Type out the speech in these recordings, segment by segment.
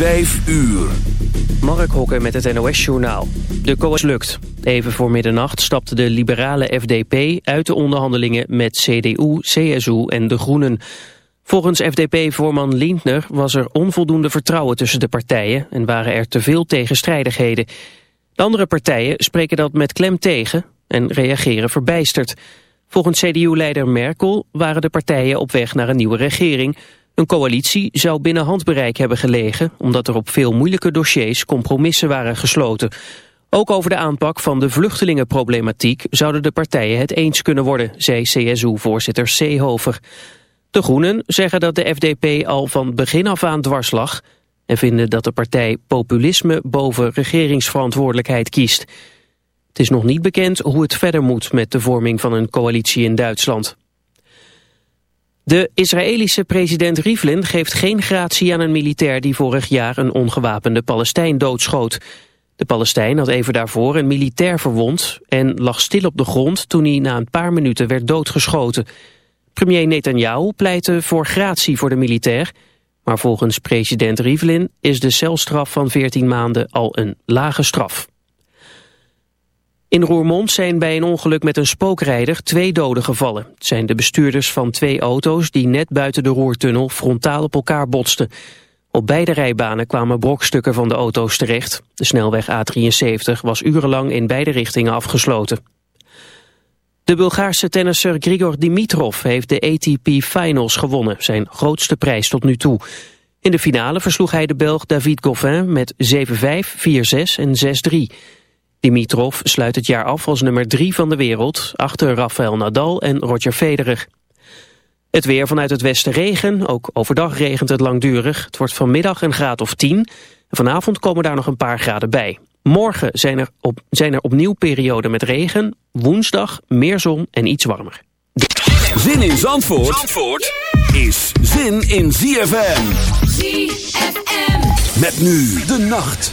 5 uur. Mark Hokker met het NOS-journaal. De coalitie lukt. Even voor middernacht stapte de liberale FDP uit de onderhandelingen met CDU, CSU en de Groenen. Volgens FDP-voorman Lindner was er onvoldoende vertrouwen tussen de partijen en waren er te veel tegenstrijdigheden. De andere partijen spreken dat met klem tegen en reageren verbijsterd. Volgens CDU-leider Merkel waren de partijen op weg naar een nieuwe regering... Een coalitie zou binnen handbereik hebben gelegen... omdat er op veel moeilijke dossiers compromissen waren gesloten. Ook over de aanpak van de vluchtelingenproblematiek... zouden de partijen het eens kunnen worden, zei CSU-voorzitter Seehofer. De Groenen zeggen dat de FDP al van begin af aan dwars lag... en vinden dat de partij populisme boven regeringsverantwoordelijkheid kiest. Het is nog niet bekend hoe het verder moet met de vorming van een coalitie in Duitsland. De Israëlische president Rivlin geeft geen gratie aan een militair die vorig jaar een ongewapende Palestijn doodschoot. De Palestijn had even daarvoor een militair verwond en lag stil op de grond toen hij na een paar minuten werd doodgeschoten. Premier Netanyahu pleitte voor gratie voor de militair, maar volgens president Rivlin is de celstraf van 14 maanden al een lage straf. In Roermond zijn bij een ongeluk met een spookrijder twee doden gevallen. Het zijn de bestuurders van twee auto's die net buiten de Roertunnel frontaal op elkaar botsten. Op beide rijbanen kwamen brokstukken van de auto's terecht. De snelweg A73 was urenlang in beide richtingen afgesloten. De Bulgaarse tennisser Grigor Dimitrov heeft de ATP Finals gewonnen, zijn grootste prijs tot nu toe. In de finale versloeg hij de Belg David Goffin met 7-5, 4-6 en 6-3. Dimitrov sluit het jaar af als nummer 3 van de wereld, achter Rafael Nadal en Roger Federer. Het weer vanuit het westen regen, ook overdag regent het langdurig. Het wordt vanmiddag een graad of 10. Vanavond komen daar nog een paar graden bij. Morgen zijn er, op, zijn er opnieuw perioden met regen. Woensdag meer zon en iets warmer. Zin in Zandvoort, Zandvoort is zin in ZFM. ZFM. Met nu de nacht.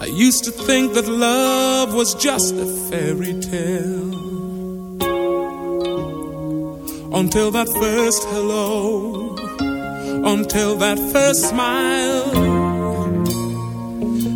I used to think that love was just a fairy tale. Until that first hello, until that first smile.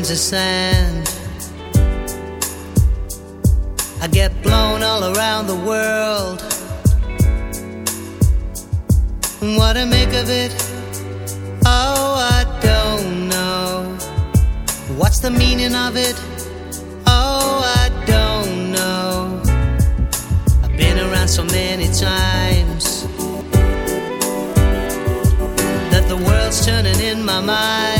grains of sand. I get blown all around the world. And What to make of it? Oh, I don't know. What's the meaning of it? Oh, I don't know. I've been around so many times that the world's turning in my mind.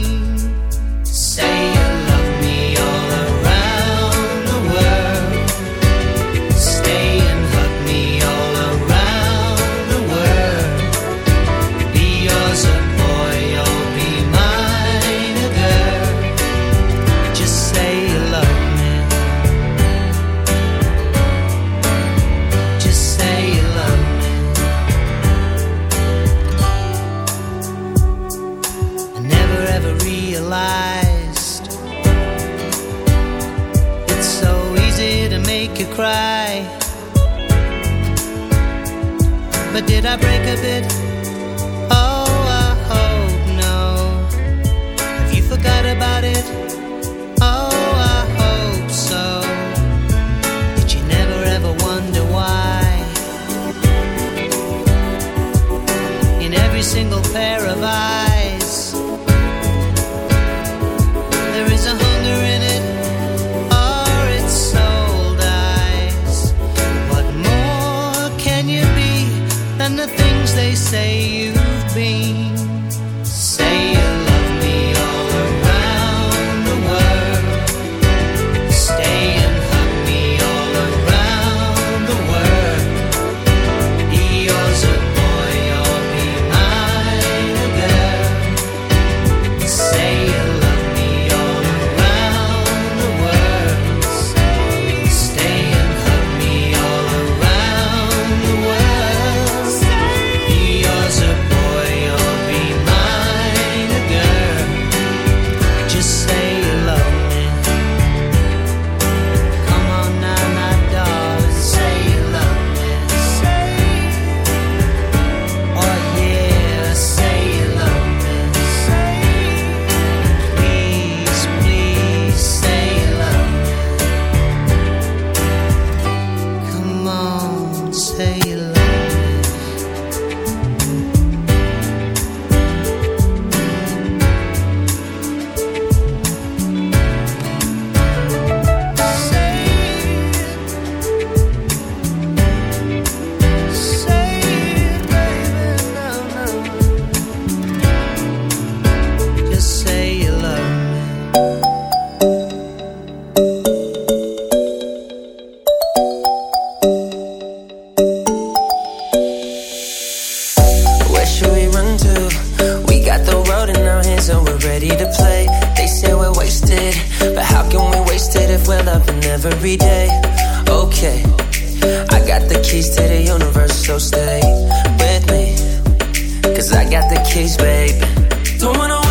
prohibit baby. Don't wanna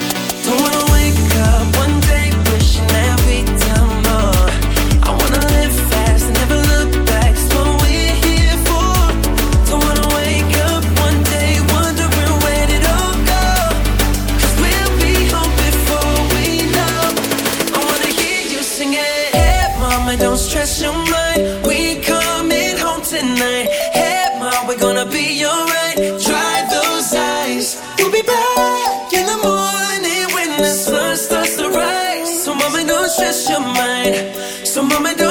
mine. So, mama, don't.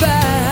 Hard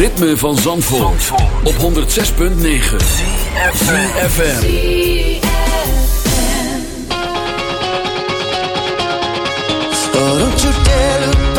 ritme van Zandvoort, op 106.9 CFFM Oh don't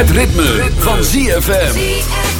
Het ritme, van ZFM.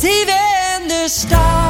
Zeven de stad.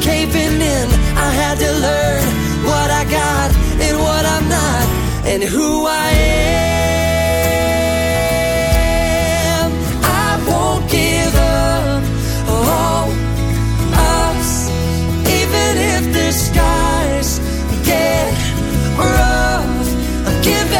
caving in. I had to learn what I got and what I'm not, and who I am. I won't give up on us, even if the skies get rough. I'm giving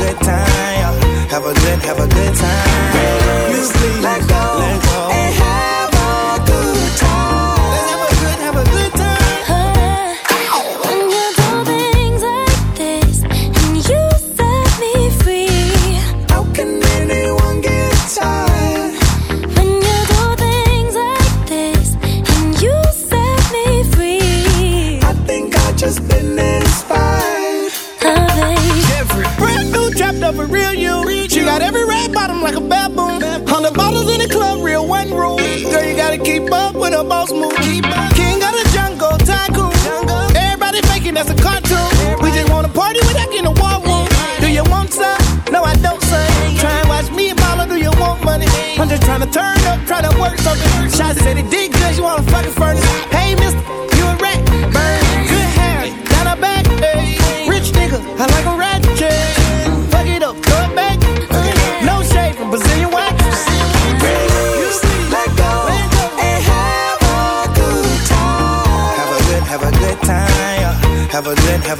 good, have a good time. Have a good, have a good time. Please, let go, let go, To turn up, try to work something. Shots said it did good, you wanna fucking furnace. Hey, mister, you a rat. Burn, good hair, down her back. Hey. Rich nigga, I like a rat check. Fuck it up, throw it back. No shade from Brazilian wax. Let go and have a good time. Have a good, have a good time. Have a good, have